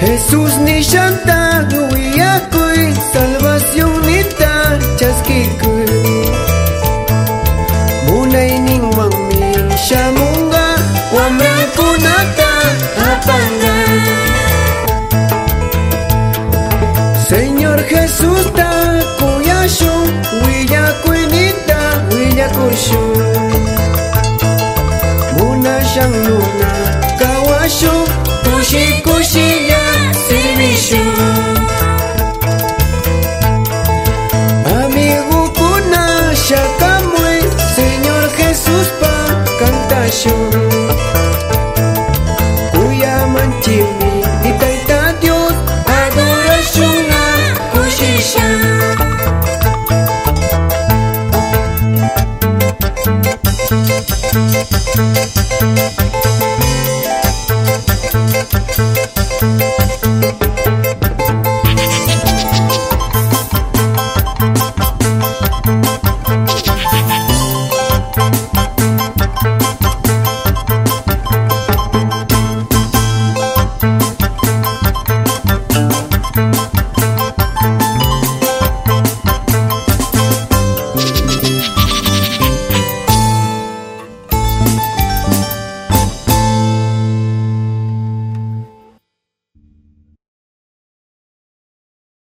Jesús ni shanta Nuyakuy Salvación ni ta Chaskikuy Munay ning mami Shamunga Wamra kunata Apanga Señor Jesús ta Kuyashu Wiyakuy ni ta kamoy Señor Jesus pa Kantasyo Kuya manchimi Itay ta Diyos Adorasyon na Kushi siya